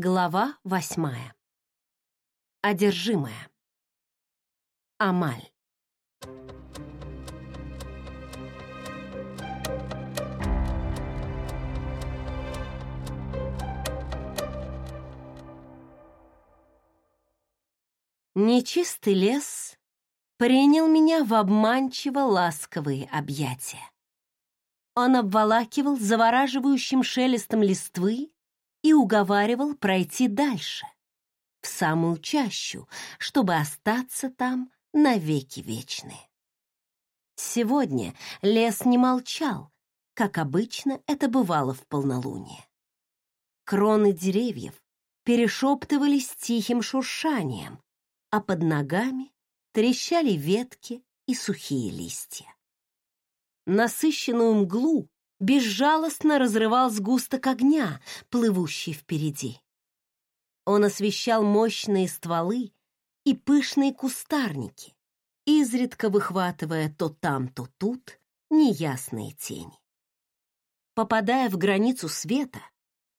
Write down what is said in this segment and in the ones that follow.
Глава восьмая. Одержимая. Амаль. Нечистый лес принял меня в обманчиво ласковые объятия. Он обволакивал завораживающим шелестом листвы и уговаривал пройти дальше, в самую чащу, чтобы остаться там навеки вечные. Сегодня лес не молчал, как обычно это бывало в полнолуние. Кроны деревьев перешептывались тихим шуршанием, а под ногами трещали ветки и сухие листья. Насыщенную мглу безжалостно разрывал сгусток огня, плывущий впереди. Он освещал мощные стволы и пышные кустарники, изредка выхватывая то там, то тут неясные тени. Попадая в границу света,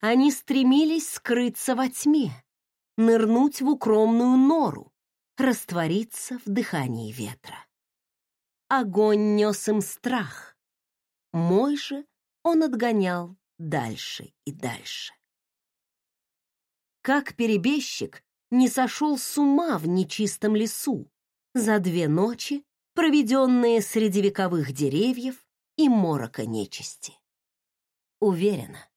они стремились скрыться во тьме, нырнуть в укромную нору, раствориться в дыхании ветра. Огонь нес им страх. Мой же он отгонял дальше и дальше. Как перебежчик не сошел с ума в нечистом лесу за две ночи, проведенные среди вековых деревьев и морока нечисти. Уверена,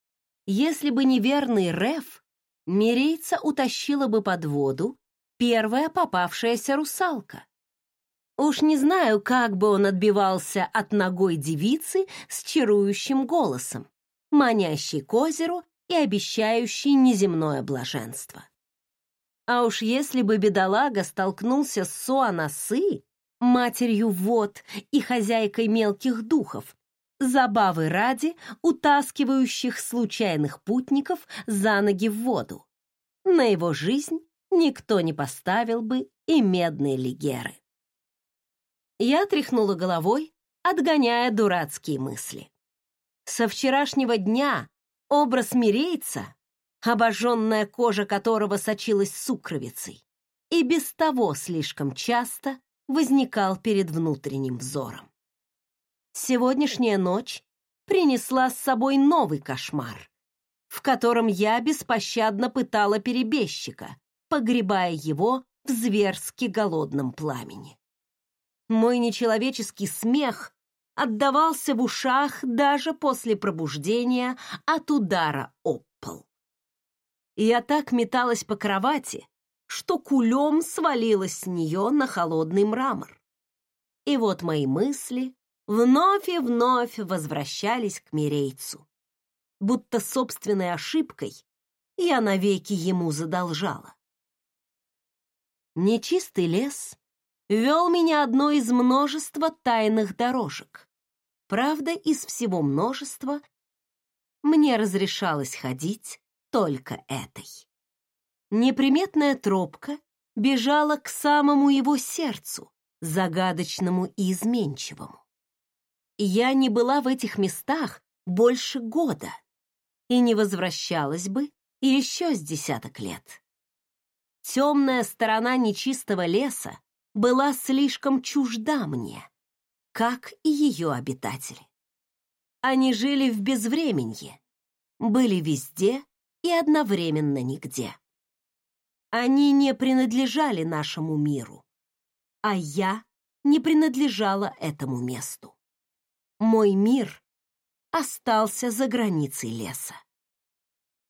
если бы неверный Реф, Мирейца утащила бы под воду первая попавшаяся русалка. Уж не знаю, как бы он отбивался от ногой девицы с чарующим голосом, манящей к озеру и обещающей неземное блаженство. А уж если бы бедолага столкнулся с Суанасы, матерью вод и хозяйкой мелких духов, забавы ради утаскивающих случайных путников за ноги в воду, на его жизнь никто не поставил бы и медные лигеры. Я тряхнула головой, отгоняя дурацкие мысли. Со вчерашнего дня образ мирейца, обожженная кожа которого сочилась сукровицей, и без того слишком часто возникал перед внутренним взором. Сегодняшняя ночь принесла с собой новый кошмар, в котором я беспощадно пытала перебежчика, погребая его в зверски голодном пламени. Мой нечеловеческий смех отдавался в ушах даже после пробуждения от удара об пол. Я так металась по кровати, что кулем свалилась с нее на холодный мрамор. И вот мои мысли вновь и вновь возвращались к Мирейцу. Будто собственной ошибкой я навеки ему задолжала. Нечистый лес вел меня одной из множества тайных дорожек. Правда, из всего множества мне разрешалось ходить только этой. Неприметная тропка бежала к самому его сердцу, загадочному и изменчивому. Я не была в этих местах больше года и не возвращалась бы еще с десяток лет. Темная сторона нечистого леса была слишком чужда мне, как и ее обитатели. Они жили в безвременье, были везде и одновременно нигде. Они не принадлежали нашему миру, а я не принадлежала этому месту. Мой мир остался за границей леса.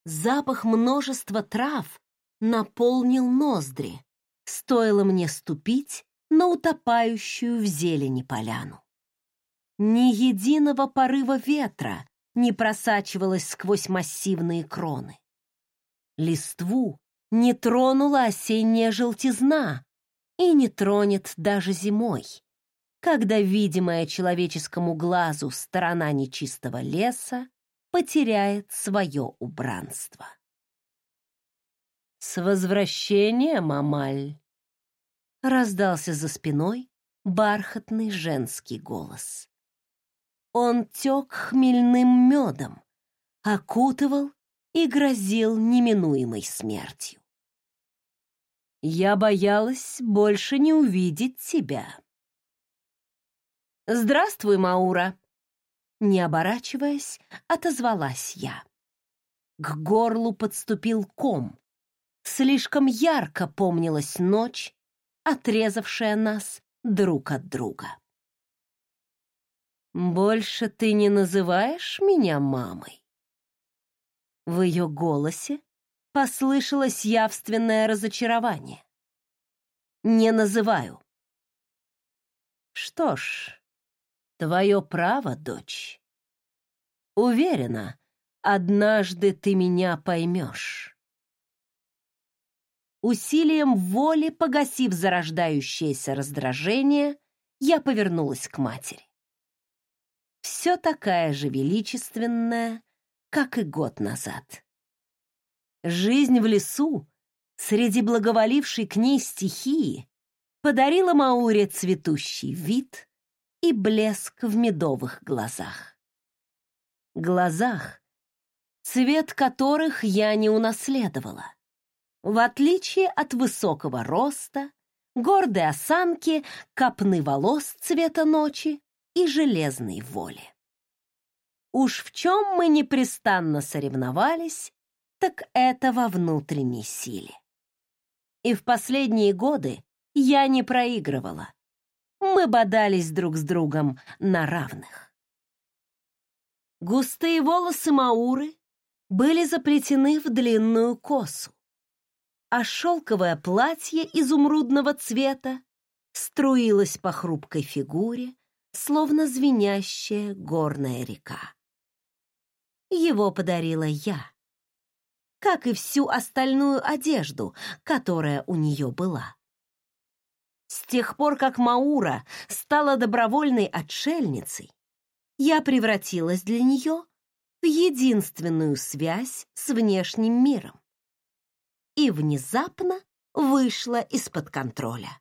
Запах множества трав наполнил ноздри, стоило мне ступить на утопающую в зелени поляну. Ни единого порыва ветра не просачивалось сквозь массивные кроны. Листву не тронула осенняя желтизна и не тронет даже зимой, когда видимая человеческому глазу сторона нечистого леса потеряет свое убранство. «С возвращением, Амаль!» Раздался за спиной бархатный женский голос. Он тек хмельным медом, окутывал и грозил неминуемой смертью. Я боялась больше не увидеть тебя. «Здравствуй, Маура!» Не оборачиваясь, отозвалась я. К горлу подступил ком. Слишком ярко помнилась ночь, отрезавшая нас друг от друга. «Больше ты не называешь меня мамой?» В ее голосе послышалось явственное разочарование. «Не называю». «Что ж, твое право, дочь. Уверена, однажды ты меня поймешь». Усилием воли, погасив зарождающееся раздражение, я повернулась к матери все такая же величественная, как и год назад. Жизнь в лесу, среди благоволившей к ней стихии, подарила Мауре цветущий вид и блеск в медовых глазах. Глазах, цвет которых я не унаследовала. В отличие от высокого роста, гордой осанки, копны волос цвета ночи и железной воли. Уж в чем мы непрестанно соревновались, так это во внутренней силе. И в последние годы я не проигрывала. Мы бодались друг с другом на равных. Густые волосы Мауры были заплетены в длинную косу, а шелковое платье изумрудного цвета струилось по хрупкой фигуре, словно звенящая горная река. Его подарила я, как и всю остальную одежду, которая у нее была. С тех пор, как Маура стала добровольной отшельницей, я превратилась для нее в единственную связь с внешним миром и внезапно вышла из-под контроля.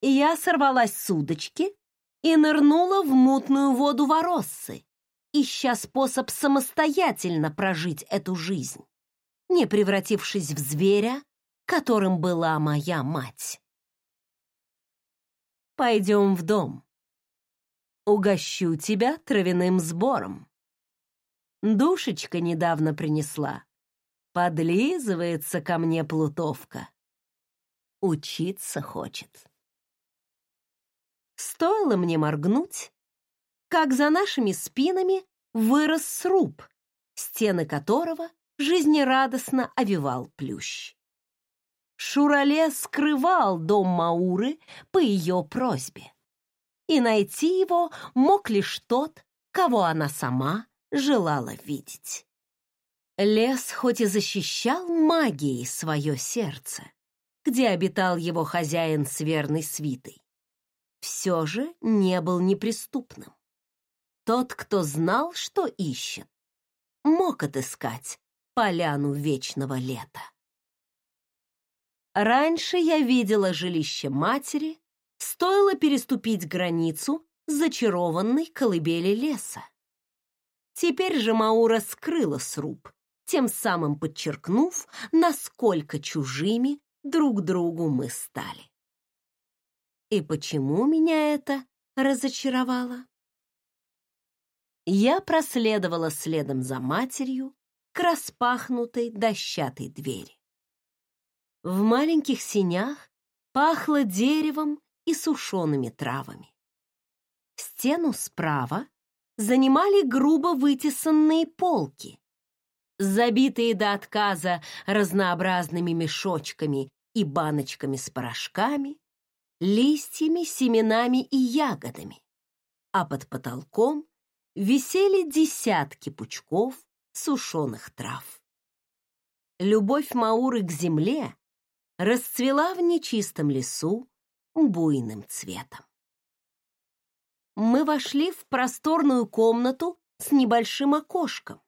Я сорвалась с удочки и нырнула в мутную воду Вороссы, ища способ самостоятельно прожить эту жизнь, не превратившись в зверя, которым была моя мать. Пойдем в дом. Угощу тебя травяным сбором. Душечка недавно принесла. Подлизывается ко мне плутовка. Учиться хочет. Стоило мне моргнуть, как за нашими спинами вырос сруб, стены которого жизнерадостно овивал плющ. Шурале скрывал дом Мауры по ее просьбе, и найти его мог лишь тот, кого она сама желала видеть. Лес хоть и защищал магией свое сердце, где обитал его хозяин с верной свитой, все же не был неприступным. Тот, кто знал, что ищет, мог отыскать поляну вечного лета. Раньше я видела жилище матери, стоило переступить границу зачарованной колыбели леса. Теперь же Маура скрыла сруб, тем самым подчеркнув, насколько чужими друг другу мы стали. И почему меня это разочаровало? Я проследовала следом за матерью к распахнутой дощатой двери. В маленьких синях пахло деревом и сушеными травами. Стену справа занимали грубо вытесанные полки, забитые до отказа разнообразными мешочками и баночками с порошками, листьями, семенами и ягодами, а под потолком висели десятки пучков сушеных трав. Любовь Мауры к земле расцвела в нечистом лесу буйным цветом. Мы вошли в просторную комнату с небольшим окошком,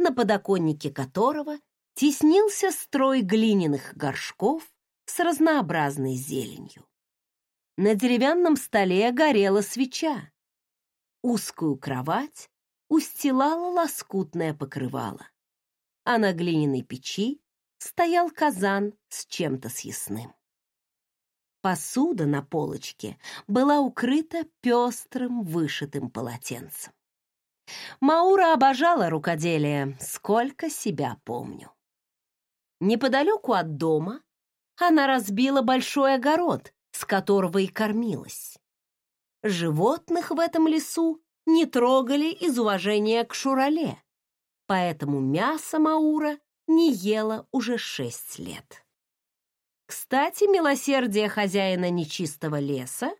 на подоконнике которого теснился строй глиняных горшков с разнообразной зеленью. На деревянном столе горела свеча. Узкую кровать устилала лоскутное покрывало, а на глиняной печи стоял казан с чем-то съестным. Посуда на полочке была укрыта пестрым вышитым полотенцем. Маура обожала рукоделие, сколько себя помню. Неподалеку от дома она разбила большой огород, с которого и кормилась. Животных в этом лесу не трогали из уважения к Шурале, поэтому мясо Маура не ела уже шесть лет. Кстати, милосердие хозяина нечистого леса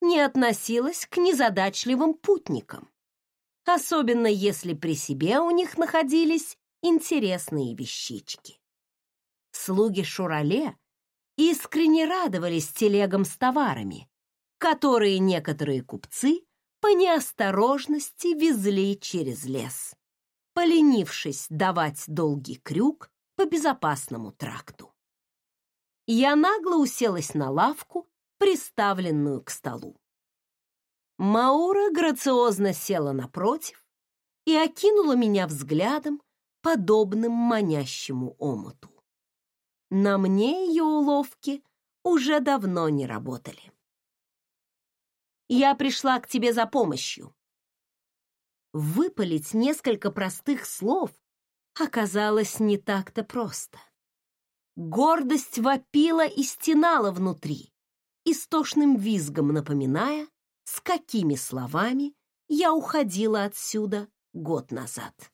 не относилось к незадачливым путникам, особенно если при себе у них находились интересные вещички. Слуги Шурале искренне радовались телегам с товарами, которые некоторые купцы по неосторожности везли через лес, поленившись давать долгий крюк по безопасному тракту я нагло уселась на лавку, приставленную к столу. Маура грациозно села напротив и окинула меня взглядом, подобным манящему омуту. На мне ее уловки уже давно не работали. Я пришла к тебе за помощью. Выпалить несколько простых слов оказалось не так-то просто. Гордость вопила и стенала внутри, истошным визгом напоминая, с какими словами я уходила отсюда год назад.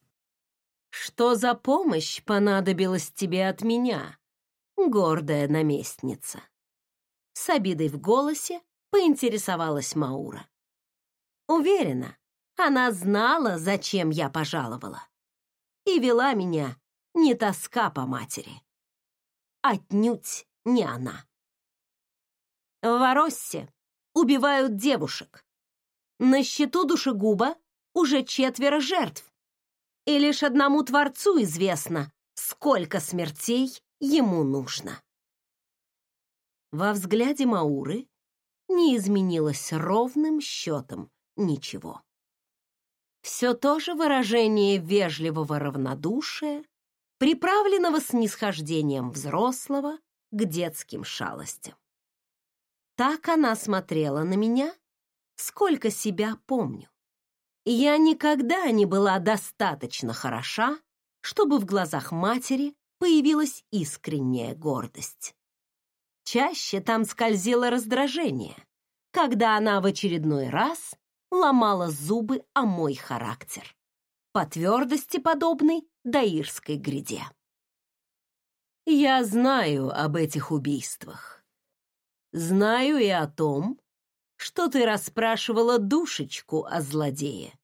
«Что за помощь понадобилась тебе от меня, гордая наместница?» С обидой в голосе поинтересовалась Маура. Уверена, она знала, зачем я пожаловала, и вела меня не тоска по матери отнюдь не она. В Вороссе убивают девушек. На счету душегуба уже четверо жертв. И лишь одному Творцу известно, сколько смертей ему нужно. Во взгляде Мауры не изменилось ровным счетом ничего. Все то же выражение вежливого равнодушия приправленного снисхождением взрослого к детским шалостям. Так она смотрела на меня, сколько себя помню. Я никогда не была достаточно хороша, чтобы в глазах матери появилась искренняя гордость. Чаще там скользило раздражение, когда она в очередной раз ломала зубы о мой характер, по твердости подобной Даирской гряде. Я знаю об этих убийствах. Знаю и о том, что ты расспрашивала душечку о злодее.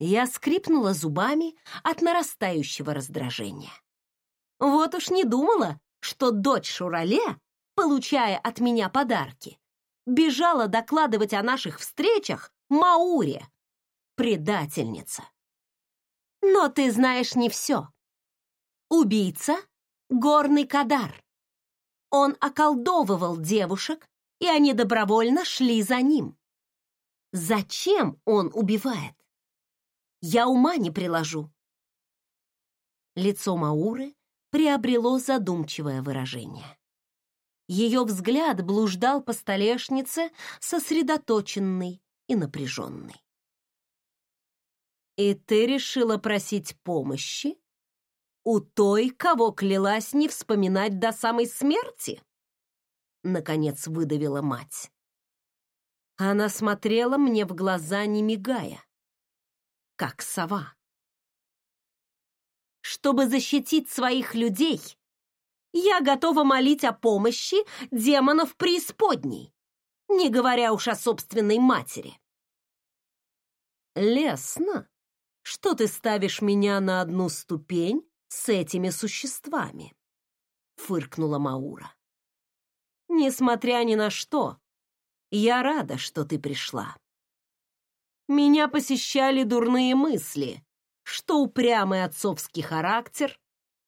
Я скрипнула зубами от нарастающего раздражения. Вот уж не думала, что дочь Шурале, получая от меня подарки, бежала докладывать о наших встречах Мауре. Предательница. Но ты знаешь не все. Убийца — горный Кадар. Он околдовывал девушек, и они добровольно шли за ним. Зачем он убивает? Я ума не приложу. Лицо Мауры приобрело задумчивое выражение. Ее взгляд блуждал по столешнице, сосредоточенный и напряженный. И ты решила просить помощи у той, кого клялась не вспоминать до самой смерти? Наконец выдавила мать. Она смотрела мне в глаза, не мигая, как сова. Чтобы защитить своих людей, я готова молить о помощи демонов преисподней, не говоря уж о собственной матери. Лесно, что ты ставишь меня на одну ступень с этими существами?» — фыркнула Маура. «Несмотря ни на что, я рада, что ты пришла. Меня посещали дурные мысли, что упрямый отцовский характер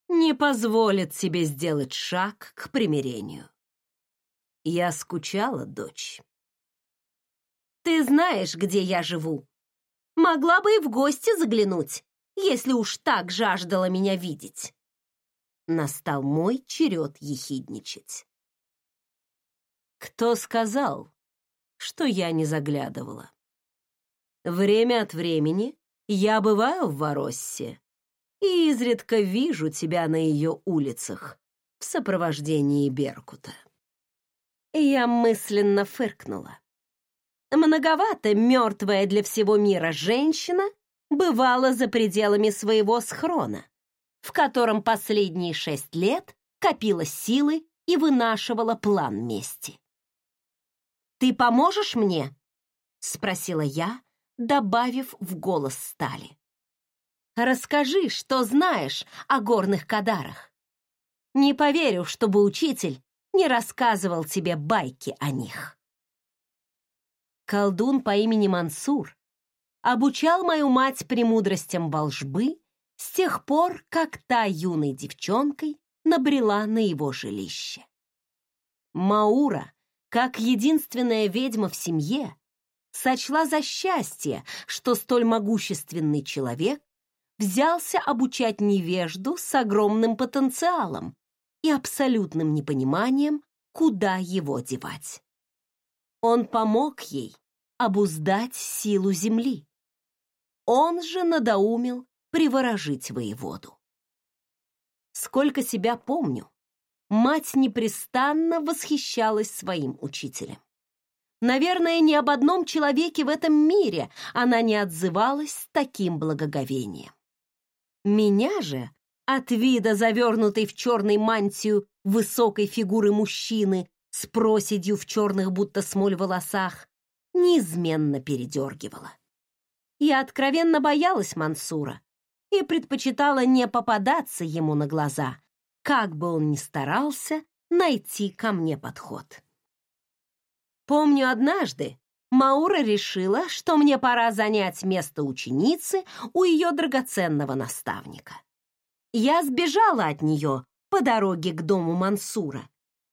не позволит себе сделать шаг к примирению. Я скучала, дочь. Ты знаешь, где я живу, Могла бы и в гости заглянуть, если уж так жаждала меня видеть. Настал мой черед ехидничать. Кто сказал, что я не заглядывала? Время от времени я бываю в Вороссе и изредка вижу тебя на ее улицах в сопровождении Беркута. Я мысленно фыркнула. Многовато мертвая для всего мира женщина бывала за пределами своего схрона, в котором последние шесть лет копила силы и вынашивала план мести. «Ты поможешь мне?» — спросила я, добавив в голос стали. «Расскажи, что знаешь о горных кадарах. Не поверю, чтобы учитель не рассказывал тебе байки о них». Колдун по имени Мансур обучал мою мать премудростям волжбы с тех пор, как та юной девчонкой набрела на его жилище. Маура, как единственная ведьма в семье, сочла за счастье, что столь могущественный человек взялся обучать невежду с огромным потенциалом и абсолютным непониманием, куда его девать. Он помог ей обуздать силу земли. Он же надоумил приворожить воеводу. Сколько себя помню, мать непрестанно восхищалась своим учителем. Наверное, ни об одном человеке в этом мире она не отзывалась с таким благоговением. Меня же, от вида завернутой в черной мантию высокой фигуры мужчины с проседью в черных будто смоль волосах, неизменно передергивала. Я откровенно боялась Мансура и предпочитала не попадаться ему на глаза, как бы он ни старался найти ко мне подход. Помню однажды, Маура решила, что мне пора занять место ученицы у ее драгоценного наставника. Я сбежала от нее по дороге к дому Мансура,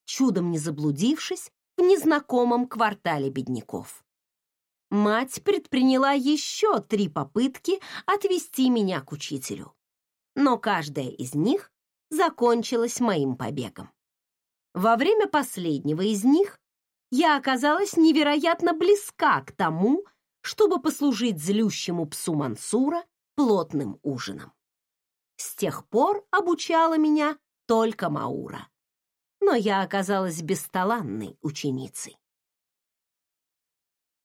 чудом не заблудившись в незнакомом квартале бедняков. Мать предприняла еще три попытки отвести меня к учителю, но каждая из них закончилась моим побегом. Во время последнего из них я оказалась невероятно близка к тому, чтобы послужить злющему псу Мансура плотным ужином. С тех пор обучала меня только Маура, но я оказалась бесталанной ученицей.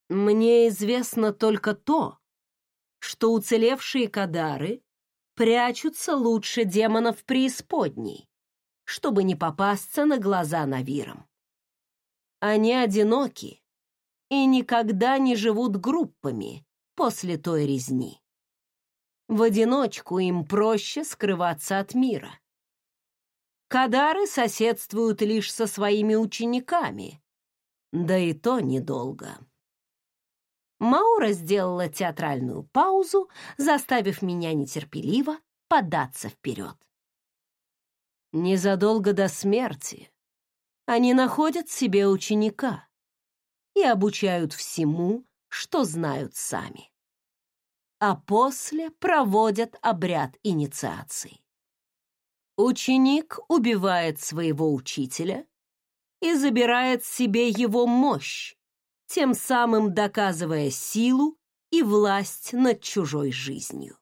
Мне известно только то, что уцелевшие кадары прячутся лучше демонов преисподней, чтобы не попасться на глаза навирам. Они одиноки и никогда не живут группами после той резни. В одиночку им проще скрываться от мира. Кадары соседствуют лишь со своими учениками, да и то недолго. Маура сделала театральную паузу, заставив меня нетерпеливо податься вперед. Незадолго до смерти они находят себе ученика и обучают всему, что знают сами. А после проводят обряд инициации. Ученик убивает своего учителя и забирает себе его мощь, тем самым доказывая силу и власть над чужой жизнью.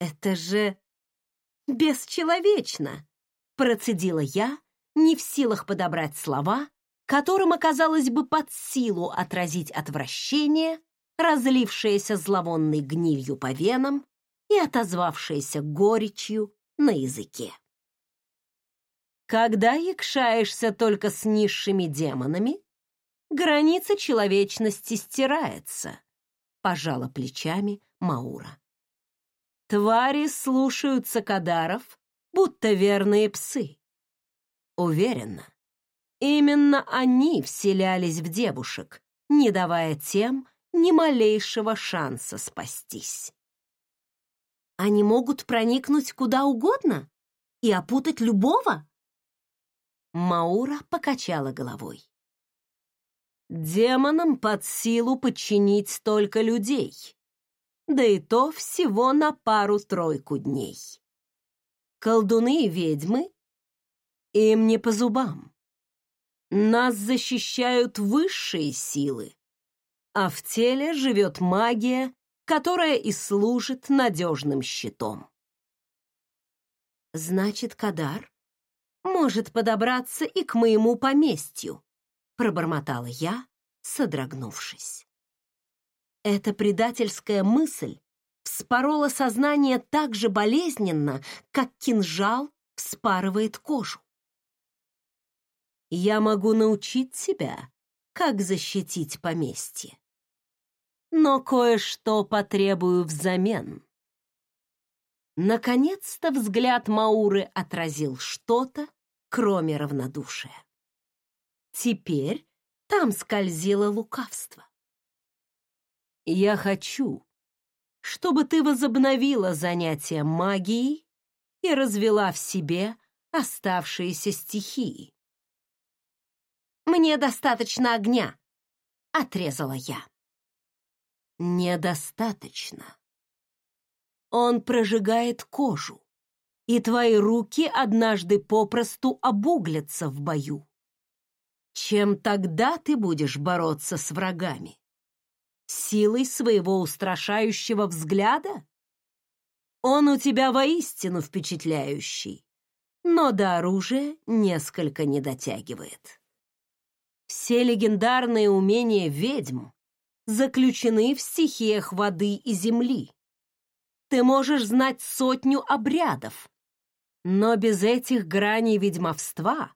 «Это же бесчеловечно!» — процедила я, не в силах подобрать слова, которым оказалось бы под силу отразить отвращение, разлившееся зловонной гнилью по венам и отозвавшееся горечью на языке. Когда якшаешься только с низшими демонами, граница человечности стирается, пожала плечами Маура. Твари слушаются кадаров, будто верные псы. Уверена, именно они вселялись в девушек, не давая тем ни малейшего шанса спастись. Они могут проникнуть куда угодно и опутать любого? Маура покачала головой. Демонам под силу подчинить столько людей. да и то всего на пару-тройку дней. Колдуны и ведьмы им не по зубам. Нас защищают высшие силы, а в теле живет магия, которая и служит надежным щитом. Значит, Кадар может подобраться и к моему поместью, пробормотала я, содрогнувшись. Эта предательская мысль вспорола сознание так же болезненно, как кинжал вспарывает кожу. Я могу научить тебя, как защитить поместье. Но кое-что потребую взамен. Наконец-то взгляд Мауры отразил что-то, кроме равнодушия. Теперь там скользило лукавство. «Я хочу, чтобы ты возобновила занятия магией и развела в себе оставшиеся стихии». «Мне достаточно огня», — отрезала я. «Недостаточно», он прожигает кожу, и твои руки однажды попросту обуглятся в бою. Чем тогда ты будешь бороться с врагами? Силой своего устрашающего взгляда? Он у тебя воистину впечатляющий, но до оружия несколько не дотягивает. Все легендарные умения ведьм заключены в стихиях воды и земли. Ты можешь знать сотню обрядов, но без этих граней ведьмовства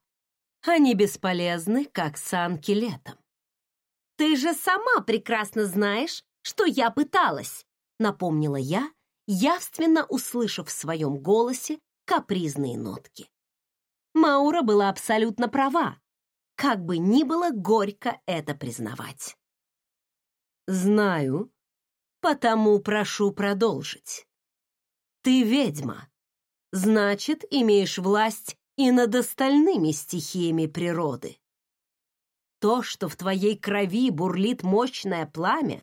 они бесполезны, как санки летом. Ты же сама прекрасно знаешь, что я пыталась, напомнила я, явственно услышав в своем голосе капризные нотки. Маура была абсолютно права, как бы ни было горько это признавать. Знаю, потому прошу продолжить. Ты ведьма, значит, имеешь власть и над остальными стихиями природы. То, что в твоей крови бурлит мощное пламя,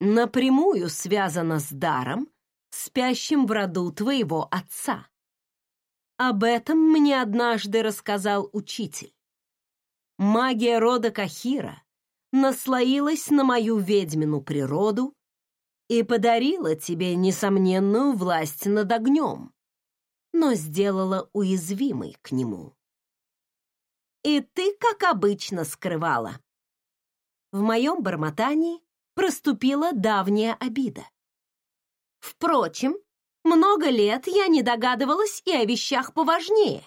напрямую связано с даром, спящим в роду твоего отца. Об этом мне однажды рассказал учитель. Магия рода Кахира наслоилась на мою ведьмину природу и подарила тебе несомненную власть над огнем, но сделала уязвимой к нему. И ты, как обычно, скрывала. В моем бормотании проступила давняя обида. Впрочем, много лет я не догадывалась и о вещах поважнее.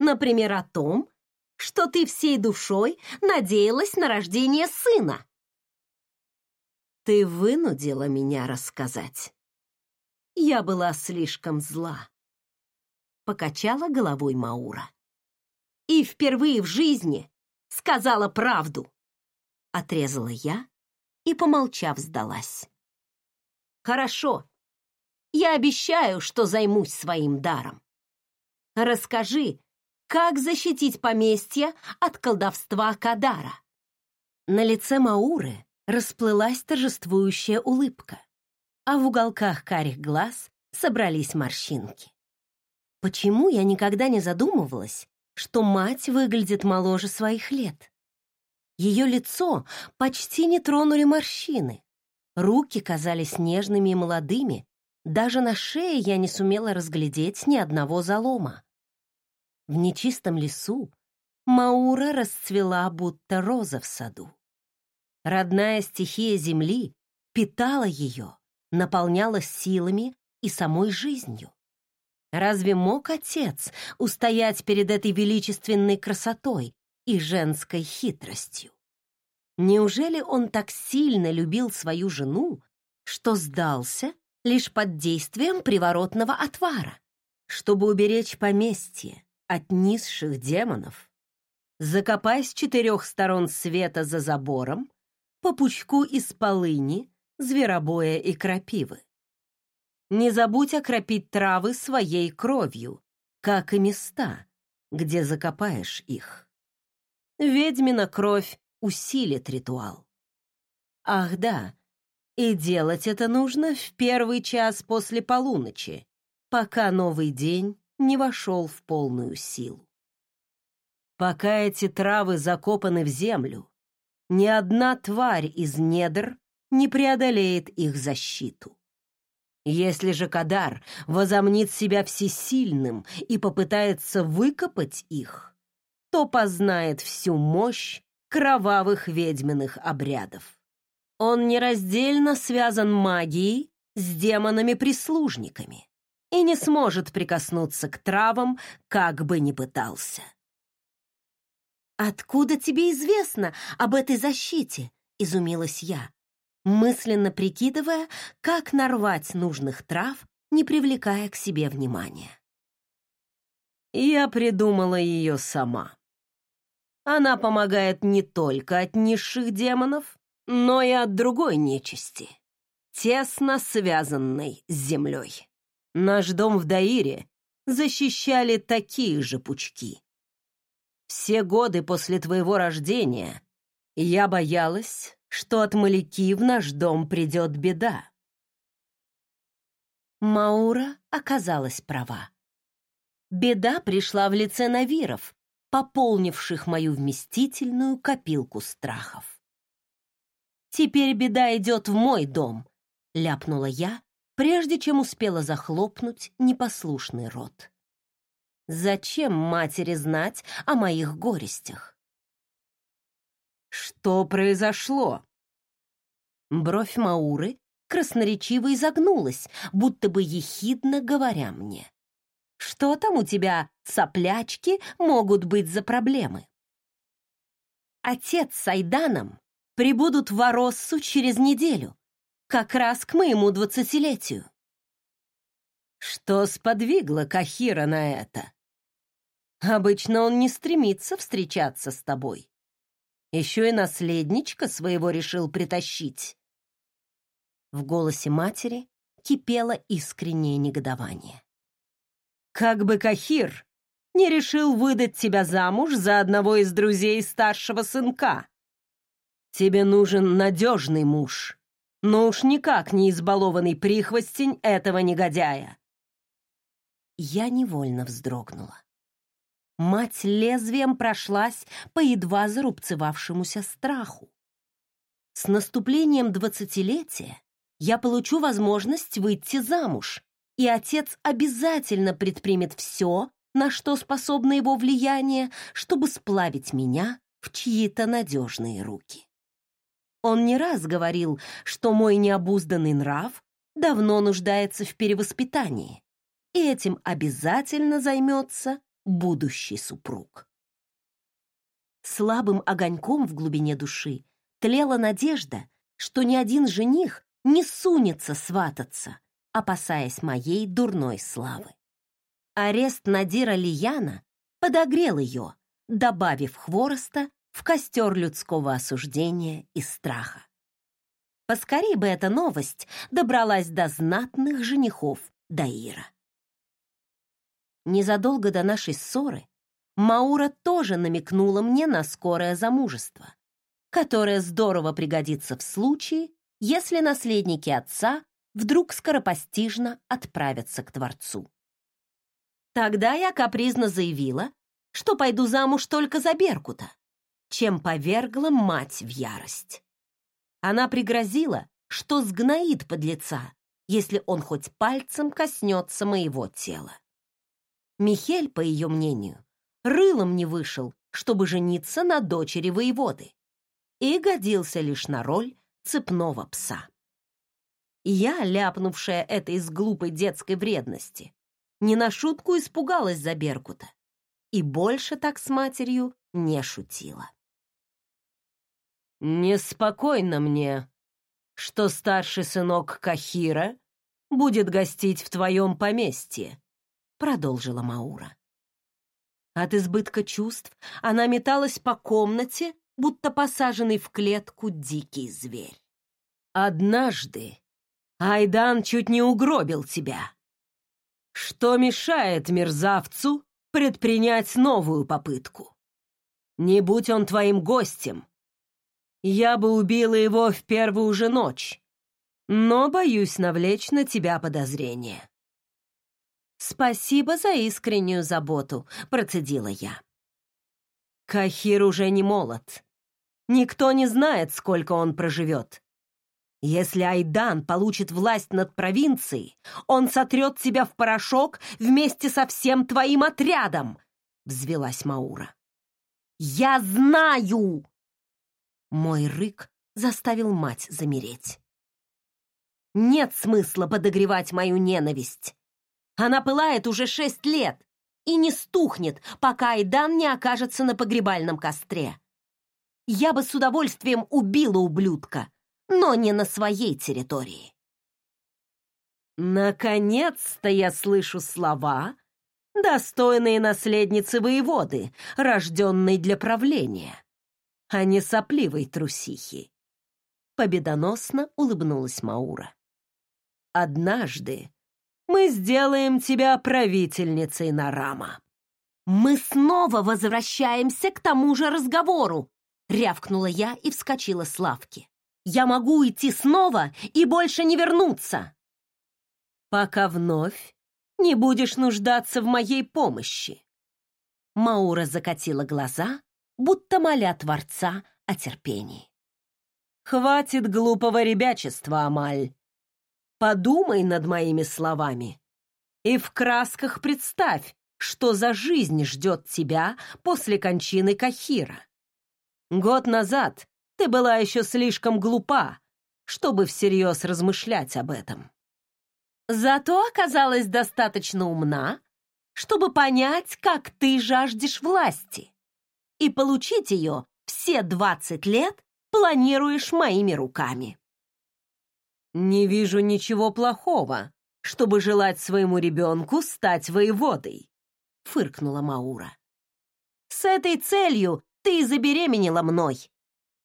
Например, о том, что ты всей душой надеялась на рождение сына. Ты вынудила меня рассказать. Я была слишком зла. Покачала головой Маура. И впервые в жизни сказала правду. Отрезала я и, помолчав, сдалась. Хорошо. Я обещаю, что займусь своим даром. Расскажи, как защитить поместье от колдовства Кадара. На лице Мауры расплылась торжествующая улыбка, а в уголках карих глаз собрались морщинки. Почему я никогда не задумывалась, что мать выглядит моложе своих лет? Ее лицо почти не тронули морщины, руки казались нежными и молодыми, даже на шее я не сумела разглядеть ни одного залома. В нечистом лесу Маура расцвела, будто роза в саду. Родная стихия земли питала ее, наполняла силами и самой жизнью. Разве мог отец устоять перед этой величественной красотой и женской хитростью? Неужели он так сильно любил свою жену, что сдался лишь под действием приворотного отвара, чтобы уберечь поместье от низших демонов? Закопай с четырех сторон света за забором, по пучку из полыни, зверобоя и крапивы. Не забудь окропить травы своей кровью, как и места, где закопаешь их. Ведьмина кровь усилит ритуал. Ах да, И делать это нужно в первый час после полуночи, пока новый день не вошел в полную силу. Пока эти травы закопаны в землю, ни одна тварь из недр не преодолеет их защиту. Если же Кадар возомнит себя всесильным и попытается выкопать их, то познает всю мощь кровавых ведьминых обрядов. Он нераздельно связан магией с демонами-прислужниками и не сможет прикоснуться к травам, как бы ни пытался. «Откуда тебе известно об этой защите?» — изумилась я, мысленно прикидывая, как нарвать нужных трав, не привлекая к себе внимания. Я придумала ее сама. Она помогает не только от низших демонов, но и от другой нечисти, тесно связанной с землей. Наш дом в Даире защищали такие же пучки. Все годы после твоего рождения я боялась, что от Маляки в наш дом придет беда. Маура оказалась права. Беда пришла в лице навиров, пополнивших мою вместительную копилку страхов. «Теперь беда идет в мой дом», — ляпнула я, прежде чем успела захлопнуть непослушный рот. Зачем матери знать о моих горестях? Что произошло? Бровь Мауры красноречиво изогнулась, будто бы ехидно говоря мне. Что там у тебя, соплячки, могут быть за проблемы? Отец с Айданом прибудут в Ороссу через неделю, как раз к моему двадцатилетию. Что сподвигло Кахира на это? Обычно он не стремится встречаться с тобой. Еще и наследничка своего решил притащить. В голосе матери кипело искреннее негодование. Как бы Кахир не решил выдать тебя замуж за одного из друзей старшего сынка. Тебе нужен надежный муж, но уж никак не избалованный прихвостень этого негодяя. Я невольно вздрогнула. Мать лезвием прошлась по едва зарубцевавшемуся страху. С наступлением двадцатилетия я получу возможность выйти замуж, и отец обязательно предпримет все, на что способно его влияние, чтобы сплавить меня в чьи-то надежные руки. Он не раз говорил, что мой необузданный нрав давно нуждается в перевоспитании, и этим обязательно займется будущий супруг. Слабым огоньком в глубине души тлела надежда, что ни один жених не сунется свататься, опасаясь моей дурной славы. Арест Надира Лияна подогрел ее, добавив хвороста в костер людского осуждения и страха. Поскорей бы эта новость добралась до знатных женихов Даира. Незадолго до нашей ссоры Маура тоже намекнула мне на скорое замужество, которое здорово пригодится в случае, если наследники отца вдруг скоропостижно отправятся к дворцу. Тогда я капризно заявила, что пойду замуж только за Беркута, чем повергла мать в ярость. Она пригрозила, что сгноит подлеца, если он хоть пальцем коснется моего тела. Михель, по ее мнению, рылом не вышел, чтобы жениться на дочери воеводы, и годился лишь на роль цепного пса. Я, ляпнувшая это из глупой детской вредности, не на шутку испугалась за Беркута и больше так с матерью не шутила. «Неспокойно мне, что старший сынок Кахира будет гостить в твоем поместье», продолжила Маура. От избытка чувств она металась по комнате, будто посаженный в клетку дикий зверь. «Однажды Айдан чуть не угробил тебя. Что мешает мерзавцу предпринять новую попытку? Не будь он твоим гостем, я бы убила его в первую же ночь, но боюсь навлечь на тебя подозрения». «Спасибо за искреннюю заботу», — процедила я. Кахир уже не молод. Никто не знает, сколько он проживет. Если Айдан получит власть над провинцией, он сотрет тебя в порошок вместе со всем твоим отрядом, — взвелась Маура. «Я знаю!» Мой рык заставил мать замереть. Нет смысла подогревать мою ненависть. Она пылает уже шесть лет и не стухнет, пока Айдан не окажется на погребальном костре. Я бы с удовольствием убила ублюдка, но не на своей территории. Наконец-то я слышу слова, достойные наследницы воеводы, рожденной для правления, а не сопливой трусихи. Победоносно улыбнулась Маура. Однажды мы сделаем тебя правительницей Нарама. Мы снова возвращаемся к тому же разговору, рявкнула я и вскочила с лавки. Я могу идти снова и больше не вернуться. Пока вновь не будешь нуждаться в моей помощи. Маура закатила глаза, будто моля Творца о терпении. Хватит глупого ребячества, Амаль. Подумай над моими словами и в красках представь, что за жизнь ждет тебя после кончины Кахира. Год назад ты была еще слишком глупа, чтобы всерьез размышлять об этом. Зато оказалась достаточно умна, чтобы понять, как ты жаждешь власти, и получить ее все 20 лет планируешь моими руками. «Не вижу ничего плохого, чтобы желать своему ребенку стать воеводой», — фыркнула Маура. «С этой целью ты и забеременела мной.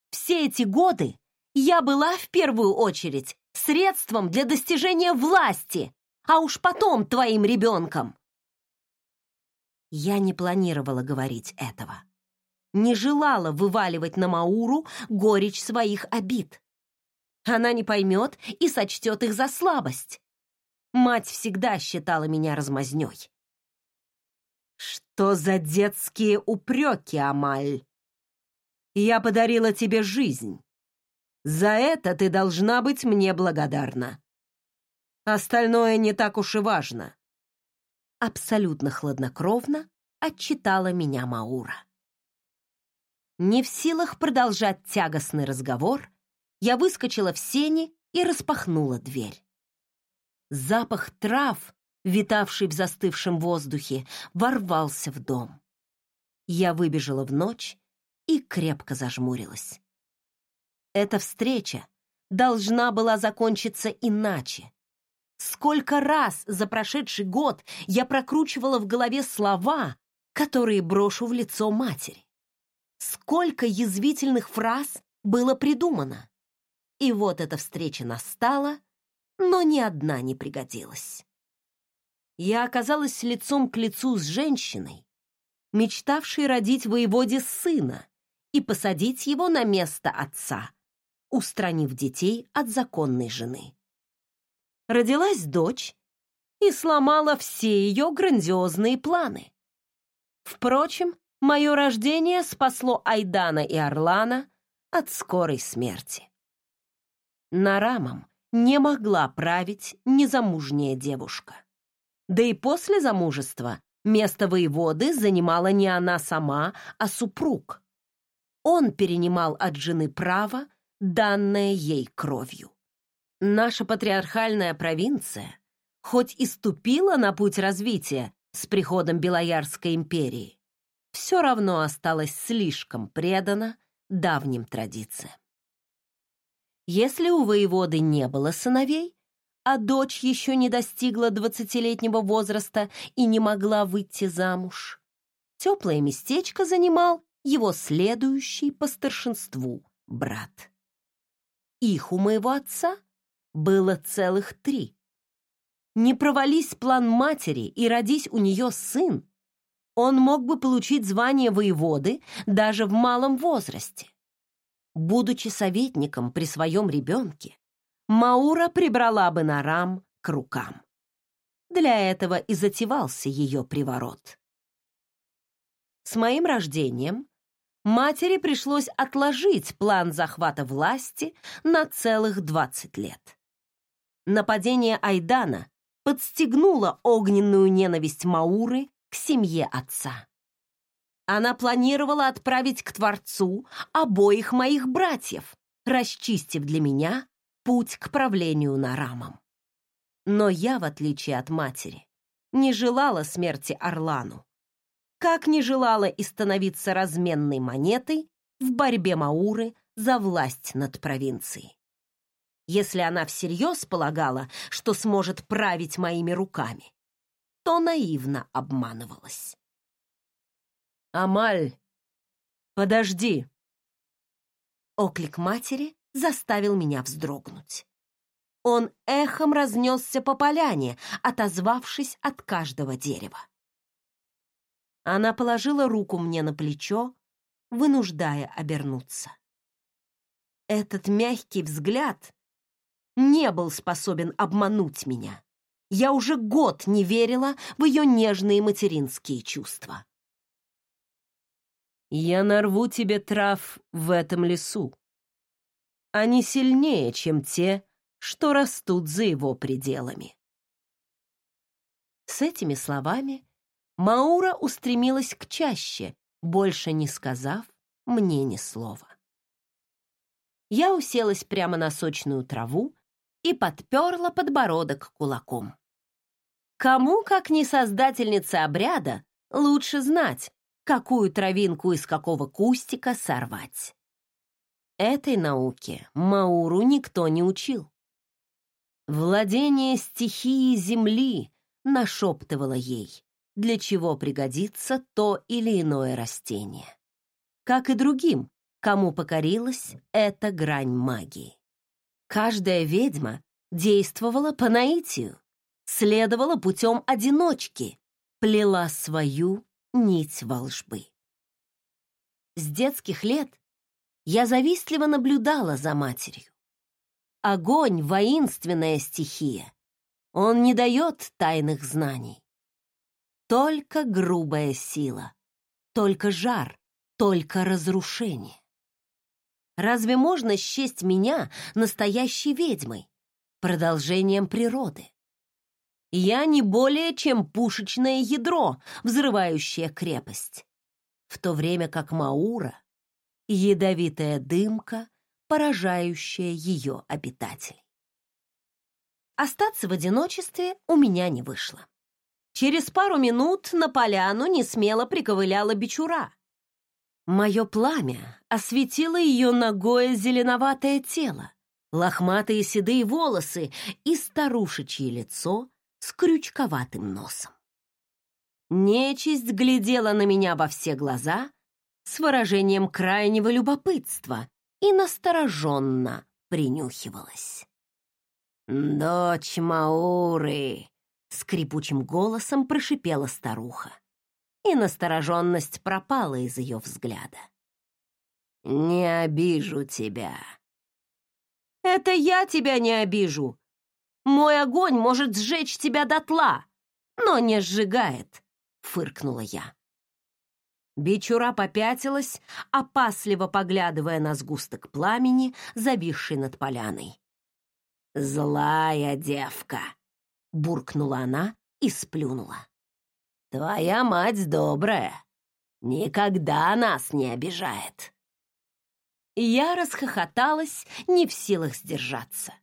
Все эти годы я была в первую очередь средством для достижения власти, а уж потом твоим ребенком». Я не планировала говорить этого. Не желала вываливать на Мауру горечь своих обид. Она не поймет и сочтет их за слабость. Мать всегда считала меня размазнёй. Что за детские упреки, Амаль? Я подарила тебе жизнь. За это ты должна быть мне благодарна. Остальное не так уж и важно. Абсолютно хладнокровно отчитала меня Маура. Не в силах продолжать тягостный разговор, я выскочила в сени и распахнула дверь. Запах трав, витавший в застывшем воздухе, ворвался в дом. Я выбежала в ночь и крепко зажмурилась. Эта встреча должна была закончиться иначе. Сколько раз за прошедший год я прокручивала в голове слова, которые брошу в лицо матери. Сколько язвительных фраз было придумано. И вот эта встреча настала, но ни одна не пригодилась. Я оказалась лицом к лицу с женщиной, мечтавшей родить воеводе сына и посадить его на место отца, устранив детей от законной жены. Родилась дочь и сломала все ее грандиозные планы. Впрочем, мое рождение спасло Айдана и Орлана от скорой смерти. Нарамом не могла править незамужняя девушка. Да и после замужества место воеводы занимала не она сама, а супруг. Он перенимал от жены право, данное ей кровью. Наша патриархальная провинция хоть и ступила на путь развития с приходом Белоярской империи, все равно осталась слишком предана давним традициям. Если у воеводы не было сыновей, а дочь еще не достигла двадцатилетнего возраста и не могла выйти замуж, теплое местечко занимал его следующий по старшинству брат. Их у моего отца было целых три. Не провались план матери и родись у нее сын, он мог бы получить звание воеводы даже в малом возрасте. Будучи советником при своем ребенке, Маура прибрала бы Нарам к рукам. Для этого и затевался ее приворот. С моим рождением матери пришлось отложить план захвата власти на целых 20 лет. Нападение Айдана подстегнуло огненную ненависть Мауры к семье отца. Она планировала отправить к Творцу обоих моих братьев, расчистив для меня путь к правлению Нарамом. Но я, в отличие от матери, не желала смерти Орлану, как не желала и становиться разменной монетой в борьбе Мауры за власть над провинцией. Если она всерьез полагала, что сможет править моими руками, то наивно обманывалась. «Амаль, подожди!» Оклик матери заставил меня вздрогнуть. Он эхом разнесся по поляне, отозвавшись от каждого дерева. Она положила руку мне на плечо, вынуждая обернуться. Этот мягкий взгляд не был способен обмануть меня. Я уже год не верила в ее нежные материнские чувства. «Я нарву тебе трав в этом лесу. Они сильнее, чем те, что растут за его пределами». С этими словами Маура устремилась к чаще, больше не сказав мне ни слова. Я уселась прямо на сочную траву и подперла подбородок кулаком. Кому, как не создательница обряда, лучше знать, какую травинку из какого кустика сорвать. Этой науке Мауру никто не учил. Владение стихией земли нашептывало ей, для чего пригодится то или иное растение. Как и другим, кому покорилась эта грань магии. Каждая ведьма действовала по наитию, следовала путем одиночки, плела свою нить волжбы. С детских лет я завистливо наблюдала за матерью. Огонь — воинственная стихия. Он не дает тайных знаний. Только грубая сила, только жар, только разрушение. Разве можно счесть меня настоящей ведьмой, продолжением природы? Я не более чем пушечное ядро, взрывающее крепость, в то время как Маура — ядовитая дымка, поражающая ее обитателей. Остаться в одиночестве у меня не вышло. Через пару минут на поляну несмело приковыляла бичура — Мое пламя осветило ее ногое зеленоватое тело, лохматые седые волосы и старушечье лицо с крючковатым носом. Нечисть глядела на меня во все глаза с выражением крайнего любопытства и настороженно принюхивалась. «Дочь Мауры!» — скрипучим голосом прошипела старуха и настороженность пропала из ее взгляда. «Не обижу тебя». «Это я тебя не обижу. Мой огонь может сжечь тебя дотла, но не сжигает», — фыркнула я. Бичура попятилась, опасливо поглядывая на сгусток пламени, зависший над поляной. «Злая девка!» — буркнула она и сплюнула. Твоя мать добрая, никогда нас не обижает. Я расхохоталась, не в силах сдержаться.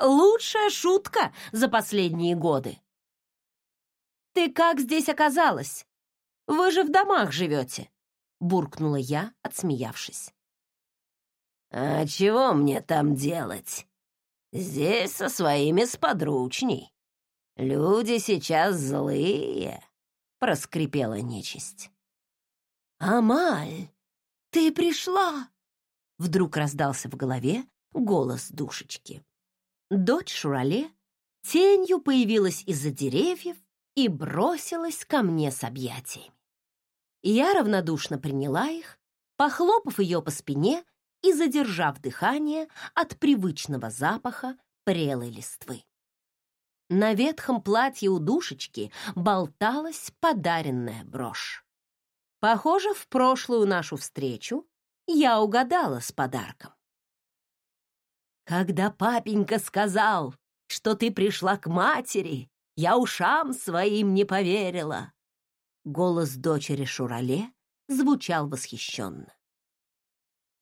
Лучшая шутка за последние годы. Ты как здесь оказалась? Вы же в домах живете, буркнула я, отсмеявшись. А чего мне там делать? Здесь со своими сподручней. Люди сейчас злые проскрипела нечисть. «Амаль, ты пришла!» Вдруг раздался в голове голос душечки. Дочь Шурале тенью появилась из-за деревьев и бросилась ко мне с объятиями. Я равнодушно приняла их, похлопав ее по спине и задержав дыхание от привычного запаха прелой листвы. На ветхом платье у душечки болталась подаренная брошь. Похоже, в прошлую нашу встречу я угадала с подарком. Когда папенька сказал, что ты пришла к матери, я ушам своим не поверила. Голос дочери Шурале звучал восхищенно.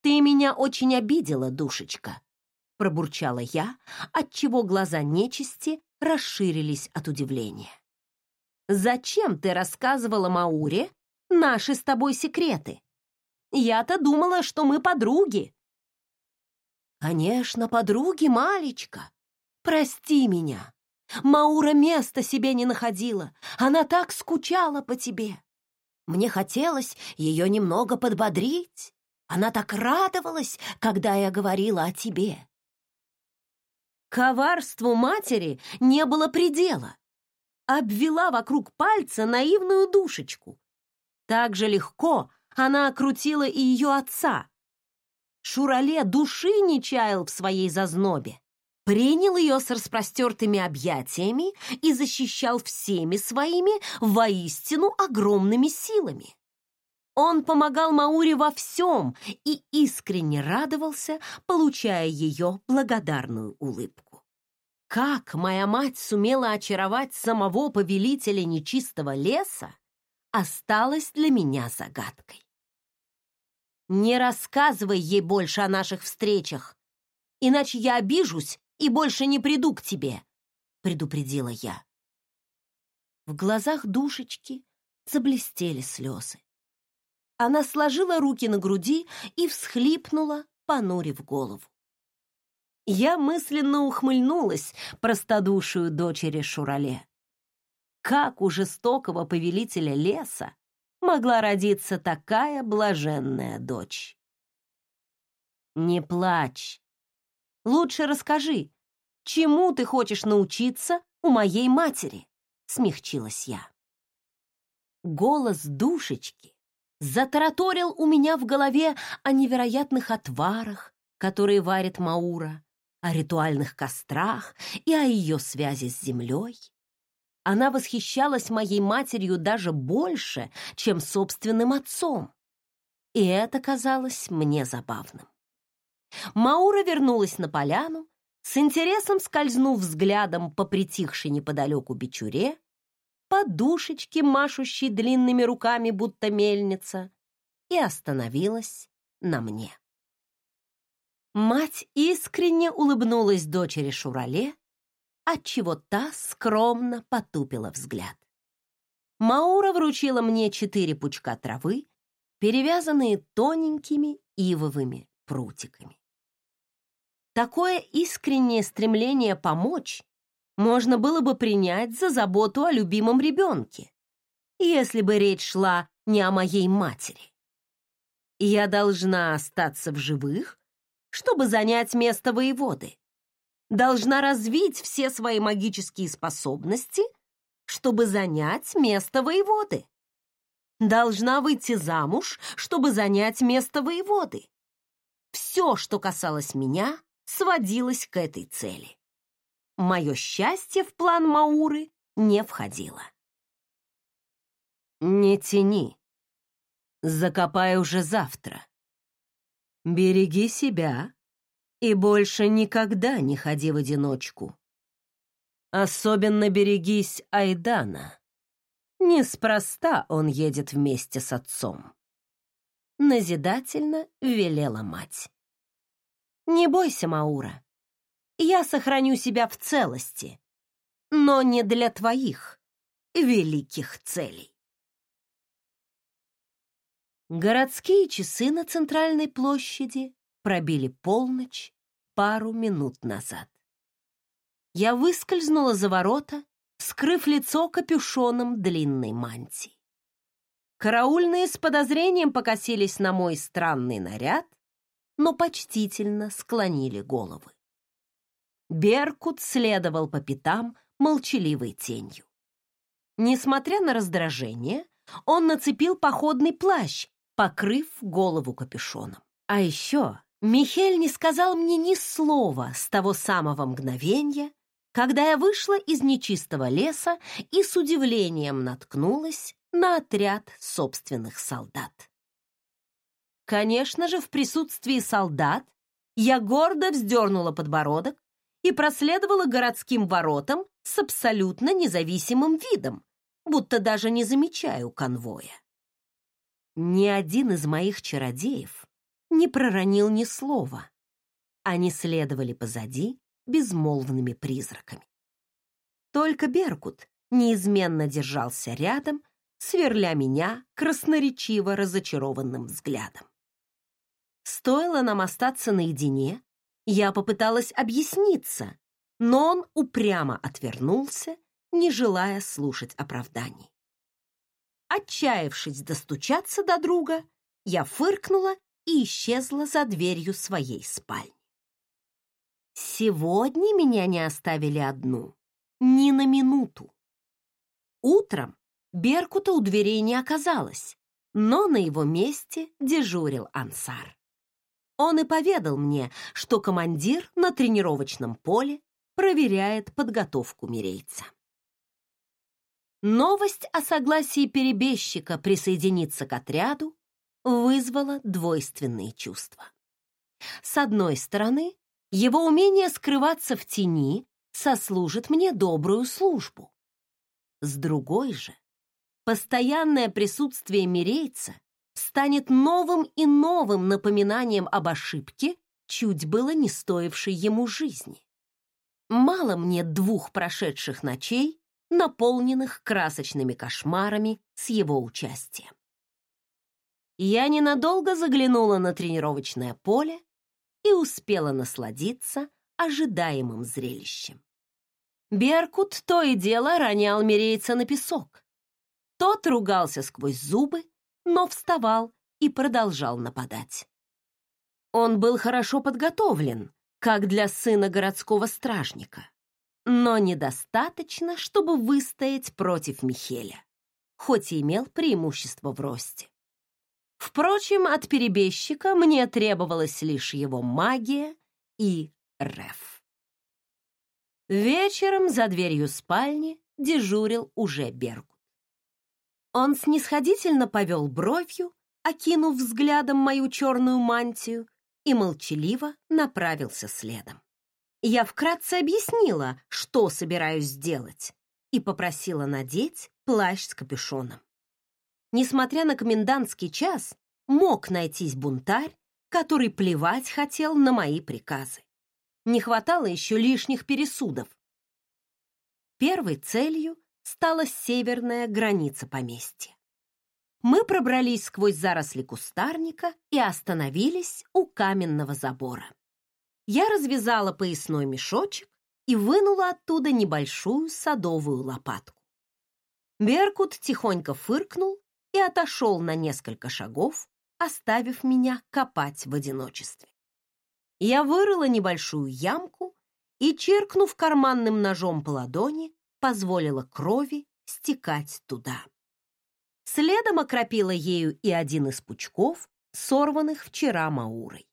«Ты меня очень обидела, душечка», — пробурчала я, отчего глаза нечисти расширились от удивления. «Зачем ты рассказывала Мауре наши с тобой секреты? Я-то думала, что мы подруги». «Конечно, подруги, малечка. Прости меня. Маура места себе не находила. Она так скучала по тебе. Мне хотелось ее немного подбодрить. Она так радовалась, когда я говорила о тебе. Коварству матери не было предела. Обвела вокруг пальца наивную душечку. Так же легко она окрутила и ее отца. Шурале души не чаял в своей зазнобе. Принял ее с распростертыми объятиями и защищал всеми своими воистину огромными силами. Он помогал Мауре во всем и искренне радовался, получая ее благодарную улыбку. Как моя мать сумела очаровать самого повелителя нечистого леса, осталось для меня загадкой. Не рассказывай ей больше о наших встречах, иначе я обижусь и больше не приду к тебе, предупредила я. В глазах душечки заблестели слезы. Она сложила руки на груди и всхлипнула, понурив голову. Я мысленно ухмыльнулась простодушию дочери Шурале. Как у жестокого повелителя леса могла родиться такая блаженная дочь? Не плачь. Лучше расскажи, чему ты хочешь научиться у моей матери? Смягчилась я. Голос душечки затараторил у меня в голове о невероятных отварах, которые варит Маура, о ритуальных кострах и о ее связи с землей. Она восхищалась моей матерью даже больше, чем собственным отцом. И это казалось мне забавным. Маура вернулась на поляну, с интересом скользнув взглядом по притихшей неподалеку бичуре, подушечки, машущей длинными руками, будто мельница, и остановилась на мне. Мать искренне улыбнулась дочери Шурале, отчего та скромно потупила взгляд. Маура вручила мне четыре пучка травы, перевязанные тоненькими ивовыми прутиками. Такое искреннее стремление помочь можно было бы принять за заботу о любимом ребенке, если бы речь шла не о моей матери. Я должна остаться в живых, чтобы занять место воеводы. Должна развить все свои магические способности, чтобы занять место воеводы. Должна выйти замуж, чтобы занять место воеводы. Все, что касалось меня, сводилось к этой цели мое счастье в план Мауры не входило. «Не тяни. Закопай уже завтра. Береги себя и больше никогда не ходи в одиночку. Особенно берегись Айдана. Неспроста он едет вместе с отцом». Назидательно велела мать. «Не бойся, Маура я сохраню себя в целости, но не для твоих великих целей. Городские часы на центральной площади пробили полночь пару минут назад. Я выскользнула за ворота, скрыв лицо капюшоном длинной мантии. Караульные с подозрением покосились на мой странный наряд, но почтительно склонили головы. Беркут следовал по пятам молчаливой тенью. Несмотря на раздражение, он нацепил походный плащ, покрыв голову капюшоном. А еще Михель не сказал мне ни слова с того самого мгновения, когда я вышла из нечистого леса и с удивлением наткнулась на отряд собственных солдат. Конечно же, в присутствии солдат я гордо вздернула подбородок и проследовала городским воротам с абсолютно независимым видом, будто даже не замечаю конвоя. Ни один из моих чародеев не проронил ни слова. Они следовали позади безмолвными призраками. Только Беркут неизменно держался рядом, сверля меня красноречиво разочарованным взглядом. Стоило нам остаться наедине, я попыталась объясниться, но он упрямо отвернулся, не желая слушать оправданий. Отчаявшись достучаться до друга, я фыркнула и исчезла за дверью своей спальни. Сегодня меня не оставили одну, ни на минуту. Утром Беркута у дверей не оказалось, но на его месте дежурил Ансар. Он и поведал мне, что командир на тренировочном поле проверяет подготовку мирейца. Новость о согласии перебежчика присоединиться к отряду вызвала двойственные чувства. С одной стороны, его умение скрываться в тени сослужит мне добрую службу. С другой же, постоянное присутствие мирейца станет новым и новым напоминанием об ошибке, чуть было не стоившей ему жизни. Мало мне двух прошедших ночей, наполненных красочными кошмарами с его участием. Я ненадолго заглянула на тренировочное поле и успела насладиться ожидаемым зрелищем. Беркут то и дело ронял Мирейца на песок. Тот ругался сквозь зубы, но вставал и продолжал нападать. Он был хорошо подготовлен, как для сына городского стражника но недостаточно, чтобы выстоять против Михеля, хоть и имел преимущество в росте. Впрочем, от перебежчика мне требовалась лишь его магия и реф. Вечером за дверью спальни дежурил уже Беркут. Он снисходительно повел бровью, окинув взглядом мою черную мантию, и молчаливо направился следом. Я вкратце объяснила, что собираюсь сделать, и попросила надеть плащ с капюшоном. Несмотря на комендантский час, мог найтись бунтарь, который плевать хотел на мои приказы. Не хватало еще лишних пересудов. Первой целью стала северная граница поместья. Мы пробрались сквозь заросли кустарника и остановились у каменного забора я развязала поясной мешочек и вынула оттуда небольшую садовую лопатку. Беркут тихонько фыркнул и отошел на несколько шагов, оставив меня копать в одиночестве. Я вырыла небольшую ямку и, черкнув карманным ножом по ладони, позволила крови стекать туда. Следом окропила ею и один из пучков, сорванных вчера Маурой.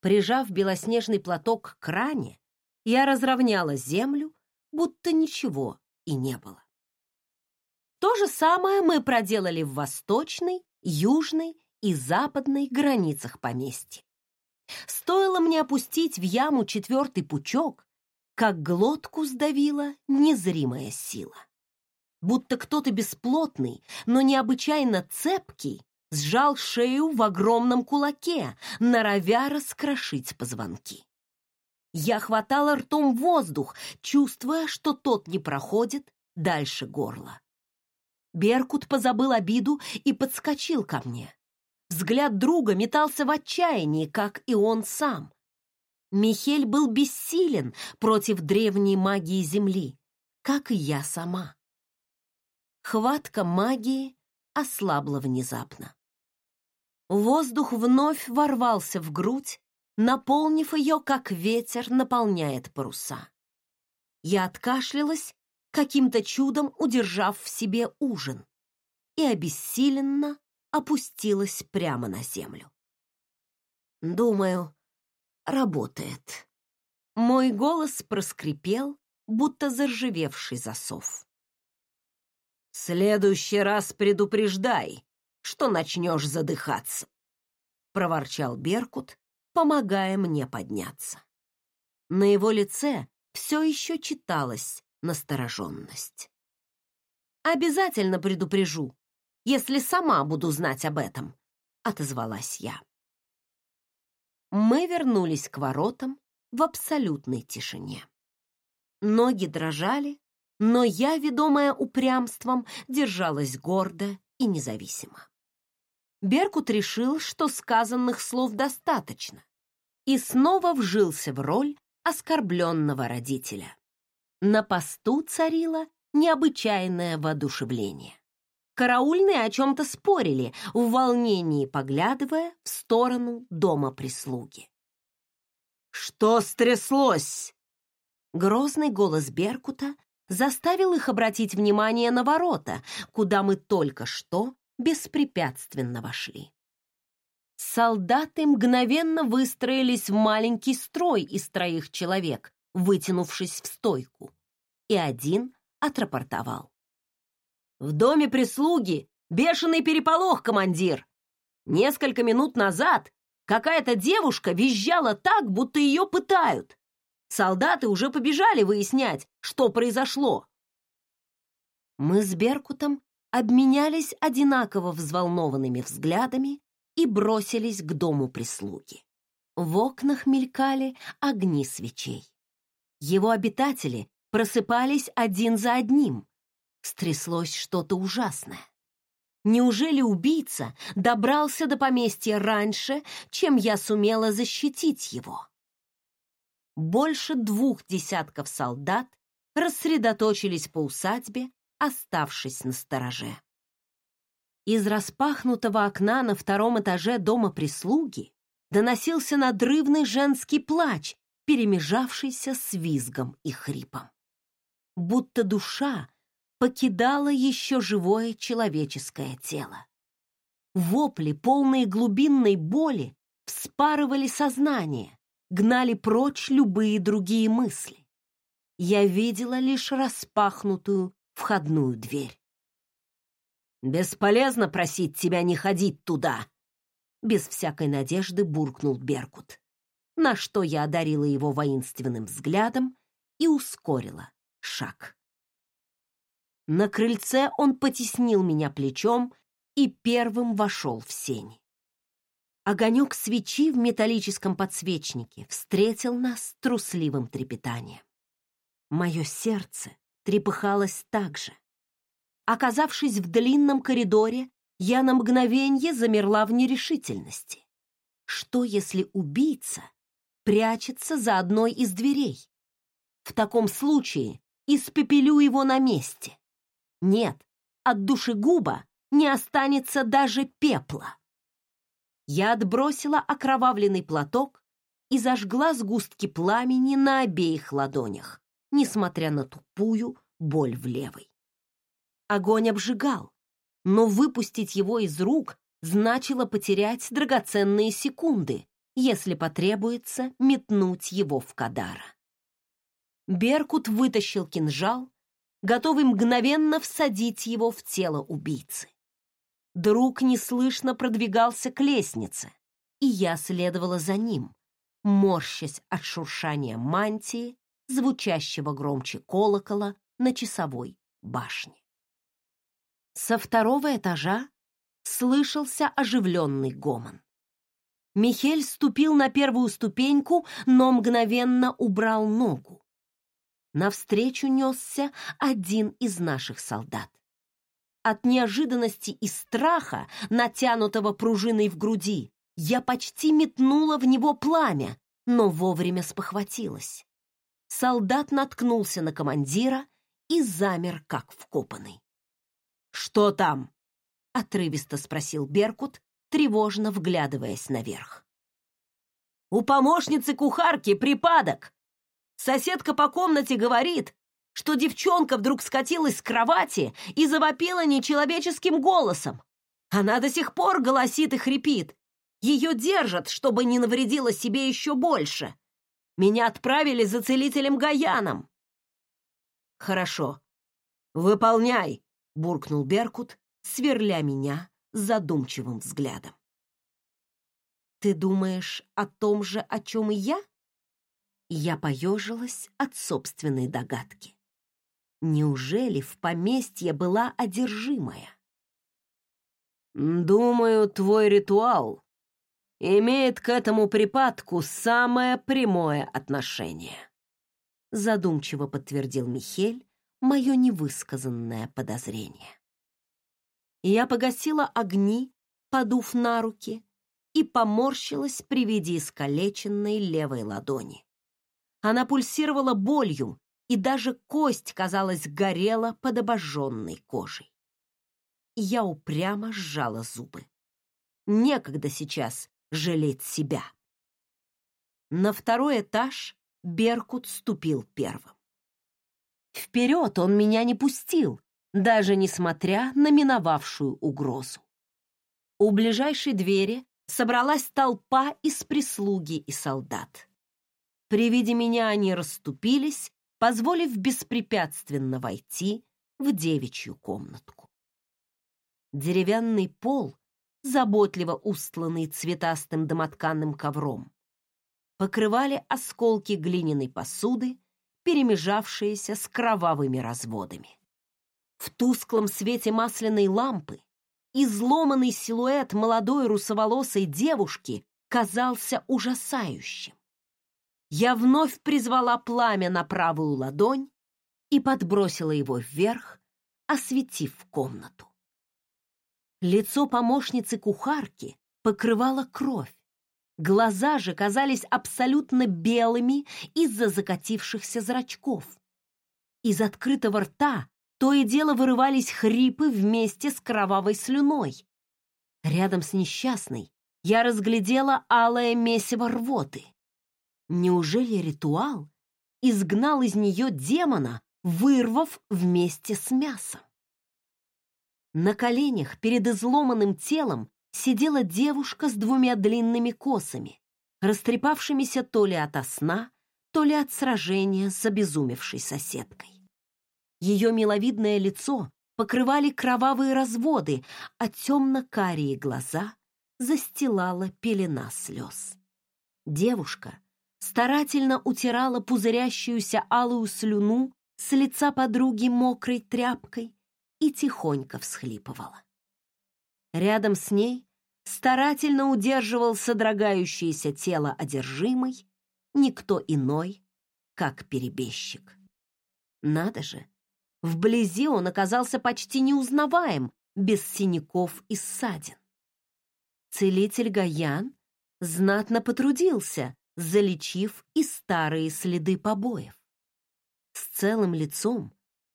Прижав белоснежный платок к ране, я разровняла землю, будто ничего и не было. То же самое мы проделали в восточной, южной и западной границах поместья. Стоило мне опустить в яму четвертый пучок, как глотку сдавила незримая сила. Будто кто-то бесплотный, но необычайно цепкий сжал шею в огромном кулаке, норовя раскрошить позвонки. Я хватала ртом воздух, чувствуя, что тот не проходит дальше горла. Беркут позабыл обиду и подскочил ко мне. Взгляд друга метался в отчаянии, как и он сам. Михель был бессилен против древней магии Земли, как и я сама. Хватка магии ослабла внезапно. Воздух вновь ворвался в грудь, наполнив ее, как ветер наполняет паруса. Я откашлялась, каким-то чудом удержав в себе ужин, и обессиленно опустилась прямо на землю. Думаю, работает. Мой голос проскрипел, будто заржавевший засов. «В следующий раз предупреждай, что начнешь задыхаться», — проворчал Беркут, помогая мне подняться. На его лице все еще читалась настороженность. «Обязательно предупрежу, если сама буду знать об этом», — отозвалась я. Мы вернулись к воротам в абсолютной тишине. Ноги дрожали, но я, ведомая упрямством, держалась гордо и независимо. Беркут решил, что сказанных слов достаточно, и снова вжился в роль оскорбленного родителя. На посту царило необычайное воодушевление. Караульные о чем-то спорили, в волнении поглядывая в сторону дома прислуги. «Что стряслось?» Грозный голос Беркута заставил их обратить внимание на ворота, куда мы только что беспрепятственно вошли. Солдаты мгновенно выстроились в маленький строй из троих человек, вытянувшись в стойку, и один отрапортовал. «В доме прислуги бешеный переполох, командир! Несколько минут назад какая-то девушка визжала так, будто ее пытают. Солдаты уже побежали выяснять, что произошло. Мы с Беркутом обменялись одинаково взволнованными взглядами и бросились к дому прислуги. В окнах мелькали огни свечей. Его обитатели просыпались один за одним. Стряслось что-то ужасное. Неужели убийца добрался до поместья раньше, чем я сумела защитить его? больше двух десятков солдат рассредоточились по усадьбе, оставшись на стороже. Из распахнутого окна на втором этаже дома прислуги доносился надрывный женский плач, перемежавшийся с визгом и хрипом. Будто душа покидала еще живое человеческое тело. Вопли, полные глубинной боли, вспарывали сознание, гнали прочь любые другие мысли. Я видела лишь распахнутую входную дверь. «Бесполезно просить тебя не ходить туда!» Без всякой надежды буркнул Беркут, на что я одарила его воинственным взглядом и ускорила шаг. На крыльце он потеснил меня плечом и первым вошел в сень. Огонек свечи в металлическом подсвечнике встретил нас трусливым трепетанием. Мое сердце трепыхалось так же. Оказавшись в длинном коридоре, я на мгновенье замерла в нерешительности. Что, если убийца прячется за одной из дверей? В таком случае испепелю его на месте. Нет, от душегуба не останется даже пепла. Я отбросила окровавленный платок и зажгла сгустки пламени на обеих ладонях, несмотря на тупую боль в левой. Огонь обжигал, но выпустить его из рук значило потерять драгоценные секунды, если потребуется метнуть его в Кадара. Беркут вытащил кинжал, готовый мгновенно всадить его в тело убийцы. Друг неслышно продвигался к лестнице, и я следовала за ним, морщась от шуршания мантии, звучащего громче колокола на часовой башне. Со второго этажа слышался оживленный гомон. Михель ступил на первую ступеньку, но мгновенно убрал ногу. Навстречу несся один из наших солдат. От неожиданности и страха, натянутого пружиной в груди, я почти метнула в него пламя, но вовремя спохватилась. Солдат наткнулся на командира и замер, как вкопанный. «Что там?» — отрывисто спросил Беркут, тревожно вглядываясь наверх. «У помощницы кухарки припадок. Соседка по комнате говорит, что девчонка вдруг скатилась с кровати и завопила нечеловеческим голосом. Она до сих пор голосит и хрипит. Ее держат, чтобы не навредила себе еще больше. Меня отправили за целителем Гаяном. Хорошо. Выполняй, буркнул Беркут, сверля меня задумчивым взглядом. Ты думаешь о том же, о чем и я? Я поежилась от собственной догадки. Неужели в поместье была одержимая? Думаю, твой ритуал имеет к этому припадку самое прямое отношение. Задумчиво подтвердил Михель мое невысказанное подозрение. Я погасила огни, подув на руки, и поморщилась при виде искалеченной левой ладони. Она пульсировала болью, и даже кость, казалось, горела под обожженной кожей. Я упрямо сжала зубы. Некогда сейчас жалеть себя. На второй этаж Беркут ступил первым. Вперед он меня не пустил, даже несмотря на миновавшую угрозу. У ближайшей двери собралась толпа из прислуги и солдат. При виде меня они расступились, позволив беспрепятственно войти в девичью комнатку. Деревянный пол, заботливо устланный цветастым домотканным ковром, покрывали осколки глиняной посуды, перемежавшиеся с кровавыми разводами. В тусклом свете масляной лампы изломанный силуэт молодой русоволосой девушки казался ужасающим. Я вновь призвала пламя на правую ладонь и подбросила его вверх, осветив комнату. Лицо помощницы кухарки покрывала кровь. Глаза же казались абсолютно белыми из-за закатившихся зрачков. Из открытого рта то и дело вырывались хрипы вместе с кровавой слюной. Рядом с несчастной я разглядела алое месиво рвоты. Неужели ритуал изгнал из нее демона, вырвав вместе с мясом? На коленях перед изломанным телом сидела девушка с двумя длинными косами, растрепавшимися то ли от сна, то ли от сражения с обезумевшей соседкой. Ее миловидное лицо покрывали кровавые разводы, а темно-карие глаза застилала пелена слез. Девушка старательно утирала пузырящуюся алую слюну с лица подруги мокрой тряпкой и тихонько всхлипывала. Рядом с ней старательно удерживал содрогающееся тело одержимой никто иной, как перебежчик. Надо же, Вблизи он оказался почти неузнаваем, без синяков и ссадин. Целитель Гаян знатно потрудился, залечив и старые следы побоев. С целым лицом,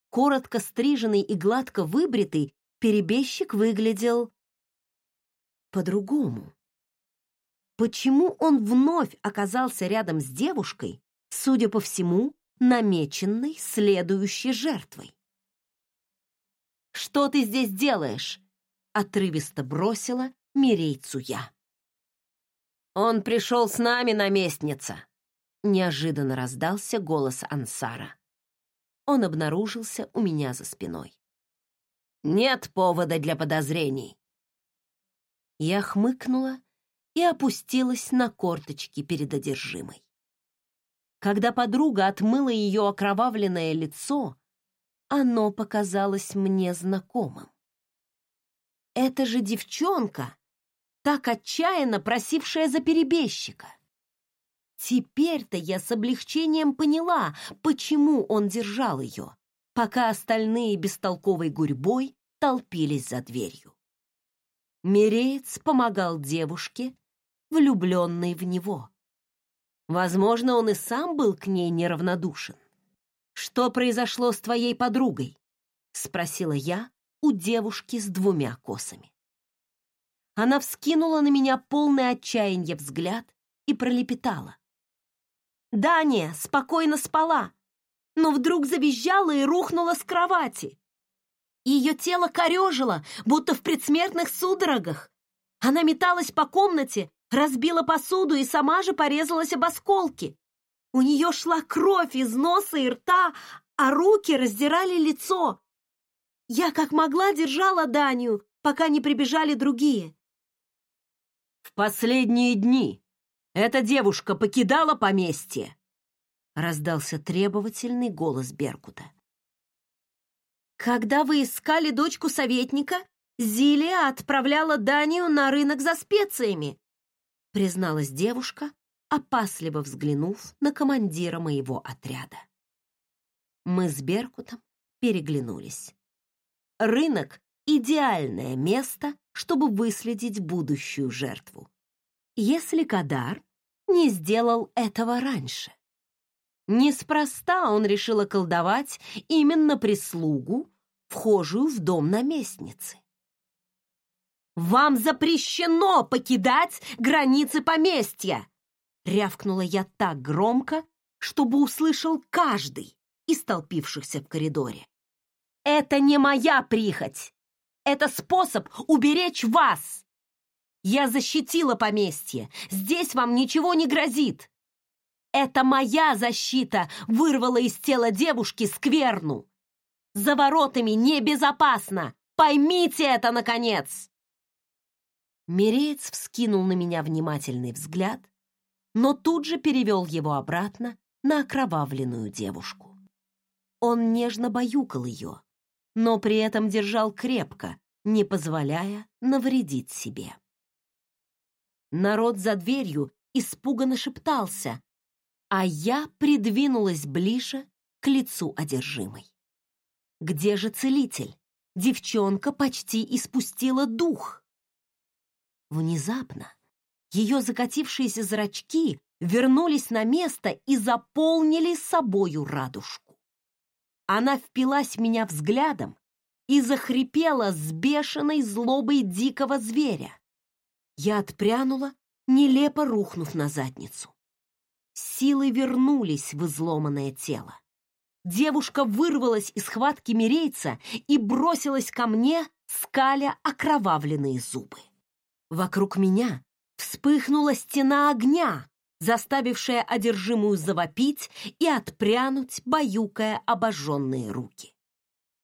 коротко стриженный и гладко выбритый, перебежчик выглядел по-другому. Почему он вновь оказался рядом с девушкой, судя по всему, намеченной следующей жертвой. «Что ты здесь делаешь?» — отрывисто бросила Мирейцу я. «Он пришел с нами, наместница!» — неожиданно раздался голос Ансара. Он обнаружился у меня за спиной. «Нет повода для подозрений!» Я хмыкнула и опустилась на корточки перед одержимой. Когда подруга отмыла ее окровавленное лицо, оно показалось мне знакомым. Это же девчонка, так отчаянно просившая за перебежчика. Теперь-то я с облегчением поняла, почему он держал ее, пока остальные бестолковой гурьбой толпились за дверью. Мереец помогал девушке, влюбленной в него. Возможно, он и сам был к ней неравнодушен. «Что произошло с твоей подругой?» — спросила я у девушки с двумя косами. Она вскинула на меня полный отчаяния взгляд и пролепетала. Дания спокойно спала, но вдруг завизжала и рухнула с кровати. Ее тело корежило, будто в предсмертных судорогах. Она металась по комнате, разбила посуду и сама же порезалась об осколки. У нее шла кровь из носа и рта, а руки раздирали лицо. Я как могла держала Данию, пока не прибежали другие. В последние дни эта девушка покидала поместье, раздался требовательный голос Беркута. Когда вы искали дочку советника, Зилия отправляла Данию на рынок за специями, призналась девушка, опасливо взглянув на командира моего отряда. Мы с Беркутом переглянулись. Рынок — идеальное место, чтобы выследить будущую жертву. Если Кадар не сделал этого раньше. Неспроста он решил околдовать именно прислугу, вхожую в дом наместницы. «Вам запрещено покидать границы поместья!» Рявкнула я так громко, чтобы услышал каждый из столпившихся в коридоре. «Это не моя прихоть! Это способ уберечь вас! Я защитила поместье! Здесь вам ничего не грозит! Это моя защита вырвала из тела девушки скверну! За воротами небезопасно! Поймите это, наконец!» Мереец вскинул на меня внимательный взгляд, но тут же перевел его обратно на окровавленную девушку. Он нежно баюкал ее, но при этом держал крепко, не позволяя навредить себе. Народ за дверью испуганно шептался, а я придвинулась ближе к лицу одержимой. Где же целитель? Девчонка почти испустила дух. Внезапно ее закатившиеся зрачки вернулись на место и заполнили собою радужку. Она впилась в меня взглядом и захрипела с бешеной злобой дикого зверя. Я отпрянула, нелепо рухнув на задницу. Силы вернулись в изломанное тело. Девушка вырвалась из схватки Мирейца и бросилась ко мне, скаля окровавленные зубы. Вокруг меня вспыхнула стена огня, заставившая одержимую завопить и отпрянуть, баюкая обожженные руки.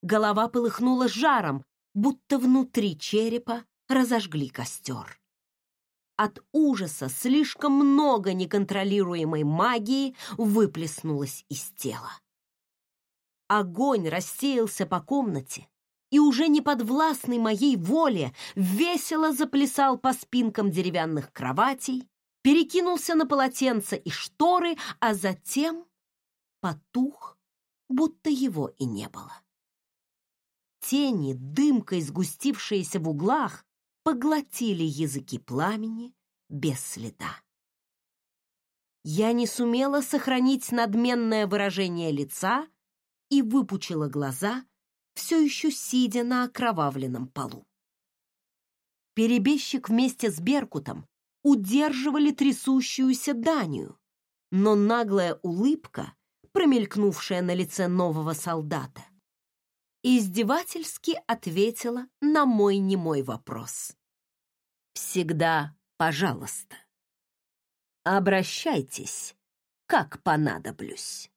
Голова полыхнула жаром, будто внутри черепа разожгли костер. От ужаса слишком много неконтролируемой магии выплеснулось из тела. Огонь рассеялся по комнате, и уже не подвластный моей воле весело заплясал по спинкам деревянных кроватей, перекинулся на полотенца и шторы, а затем потух, будто его и не было. Тени, дымкой сгустившиеся в углах, поглотили языки пламени без следа. Я не сумела сохранить надменное выражение лица и выпучила глаза, все еще сидя на окровавленном полу. Перебежчик вместе с Беркутом удерживали трясущуюся Данию, но наглая улыбка, промелькнувшая на лице нового солдата, издевательски ответила на мой немой вопрос. «Всегда пожалуйста. Обращайтесь, как понадоблюсь».